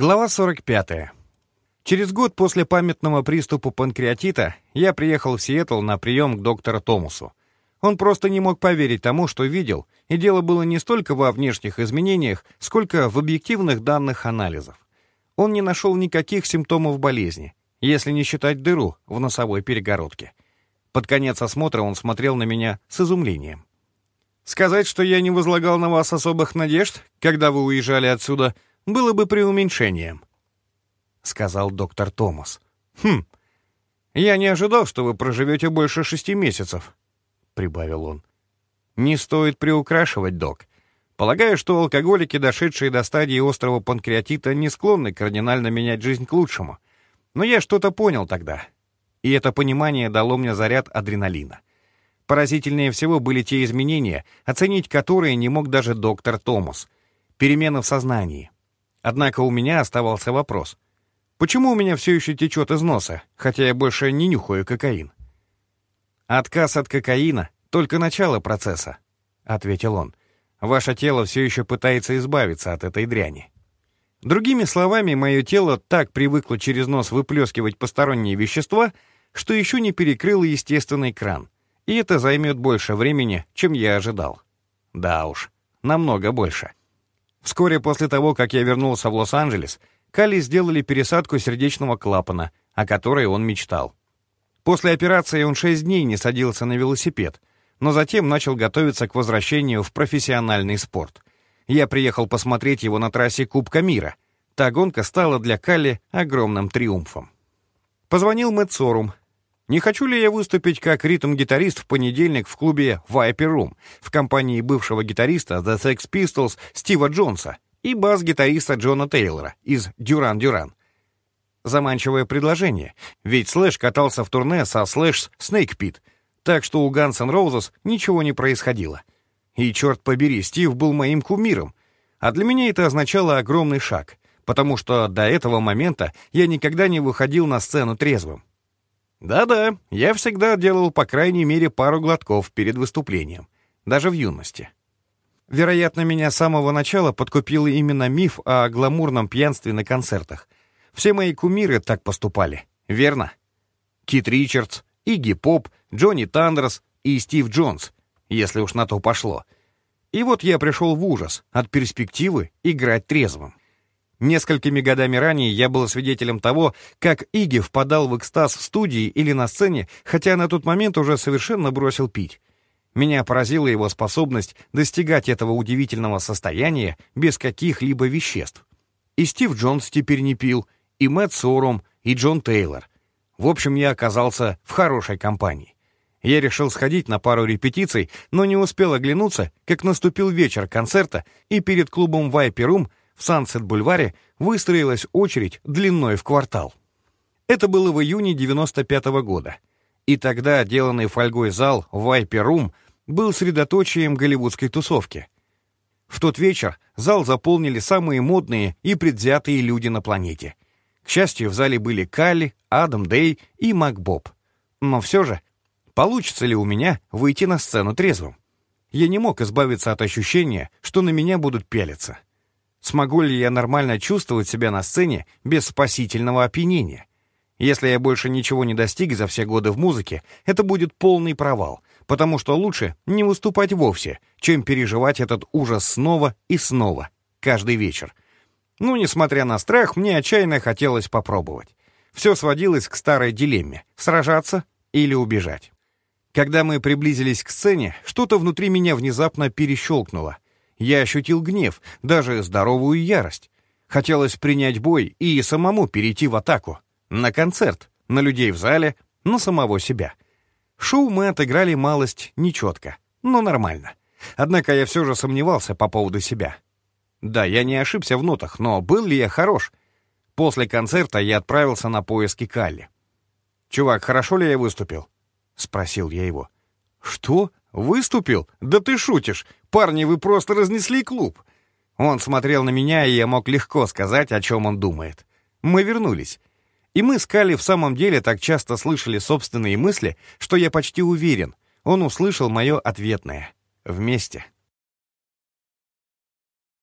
Глава 45. Через год после памятного приступа панкреатита я приехал в Сиэтл на прием к доктору Томасу. Он просто не мог поверить тому, что видел, и дело было не столько во внешних изменениях, сколько в объективных данных анализов. Он не нашел никаких симптомов болезни, если не считать дыру в носовой перегородке. Под конец осмотра он смотрел на меня с изумлением. «Сказать, что я не возлагал на вас особых надежд, когда вы уезжали отсюда — было бы преуменьшением», — сказал доктор Томас. «Хм, я не ожидал, что вы проживете больше шести месяцев», — прибавил он. «Не стоит приукрашивать, док. Полагаю, что алкоголики, дошедшие до стадии острого панкреатита, не склонны кардинально менять жизнь к лучшему. Но я что-то понял тогда, и это понимание дало мне заряд адреналина. Поразительнее всего были те изменения, оценить которые не мог даже доктор Томас. Перемены в сознании, Однако у меня оставался вопрос. Почему у меня все еще течет из носа, хотя я больше не нюхаю кокаин? «Отказ от кокаина — только начало процесса», — ответил он. «Ваше тело все еще пытается избавиться от этой дряни». Другими словами, мое тело так привыкло через нос выплескивать посторонние вещества, что еще не перекрыло естественный кран. И это займет больше времени, чем я ожидал. Да уж, намного больше. Вскоре после того, как я вернулся в Лос-Анджелес, Калли сделали пересадку сердечного клапана, о которой он мечтал. После операции он шесть дней не садился на велосипед, но затем начал готовиться к возвращению в профессиональный спорт. Я приехал посмотреть его на трассе Кубка мира. Та гонка стала для Калли огромным триумфом. Позвонил Мэтт Сорум, не хочу ли я выступить как ритм-гитарист в понедельник в клубе Viper Room в компании бывшего гитариста The Sex Pistols Стива Джонса и бас-гитариста Джона Тейлора из Duran Duran? Заманчивое предложение, ведь Слэш катался в турне со Slash's Snakepit, так что у Guns N' Roses ничего не происходило. И, черт побери, Стив был моим кумиром, а для меня это означало огромный шаг, потому что до этого момента я никогда не выходил на сцену трезвым. Да-да, я всегда делал по крайней мере пару глотков перед выступлением, даже в юности. Вероятно, меня с самого начала подкупил именно миф о гламурном пьянстве на концертах. Все мои кумиры так поступали, верно? Кит Ричардс, Игги Поп, Джонни Тандерс и Стив Джонс, если уж на то пошло. И вот я пришел в ужас от перспективы играть трезвым. Несколькими годами ранее я был свидетелем того, как Иги впадал в экстаз в студии или на сцене, хотя на тот момент уже совершенно бросил пить. Меня поразила его способность достигать этого удивительного состояния без каких-либо веществ. И Стив Джонс теперь не пил, и Мэтт Сорум, и Джон Тейлор. В общем, я оказался в хорошей компании. Я решил сходить на пару репетиций, но не успел оглянуться, как наступил вечер концерта, и перед клубом Вайперум в Сансет-бульваре выстроилась очередь длиной в квартал. Это было в июне 95 -го года. И тогда отделанный фольгой зал Room был средоточием голливудской тусовки. В тот вечер зал заполнили самые модные и предвзятые люди на планете. К счастью, в зале были Калли, Адам Дэй и Мак Боб. Но все же, получится ли у меня выйти на сцену трезвым? Я не мог избавиться от ощущения, что на меня будут пялиться. Смогу ли я нормально чувствовать себя на сцене без спасительного опьянения? Если я больше ничего не достиг за все годы в музыке, это будет полный провал, потому что лучше не выступать вовсе, чем переживать этот ужас снова и снова, каждый вечер. Ну, несмотря на страх, мне отчаянно хотелось попробовать. Все сводилось к старой дилемме — сражаться или убежать. Когда мы приблизились к сцене, что-то внутри меня внезапно перещелкнуло — я ощутил гнев, даже здоровую ярость. Хотелось принять бой и самому перейти в атаку. На концерт, на людей в зале, на самого себя. Шоу мы отыграли малость нечетко, но нормально. Однако я все же сомневался по поводу себя. Да, я не ошибся в нотах, но был ли я хорош? После концерта я отправился на поиски Калли. «Чувак, хорошо ли я выступил?» — спросил я его. «Что? Выступил? Да ты шутишь! Парни, вы просто разнесли клуб!» Он смотрел на меня, и я мог легко сказать, о чем он думает. Мы вернулись. И мы с Кали в самом деле так часто слышали собственные мысли, что я почти уверен, он услышал мое ответное. Вместе.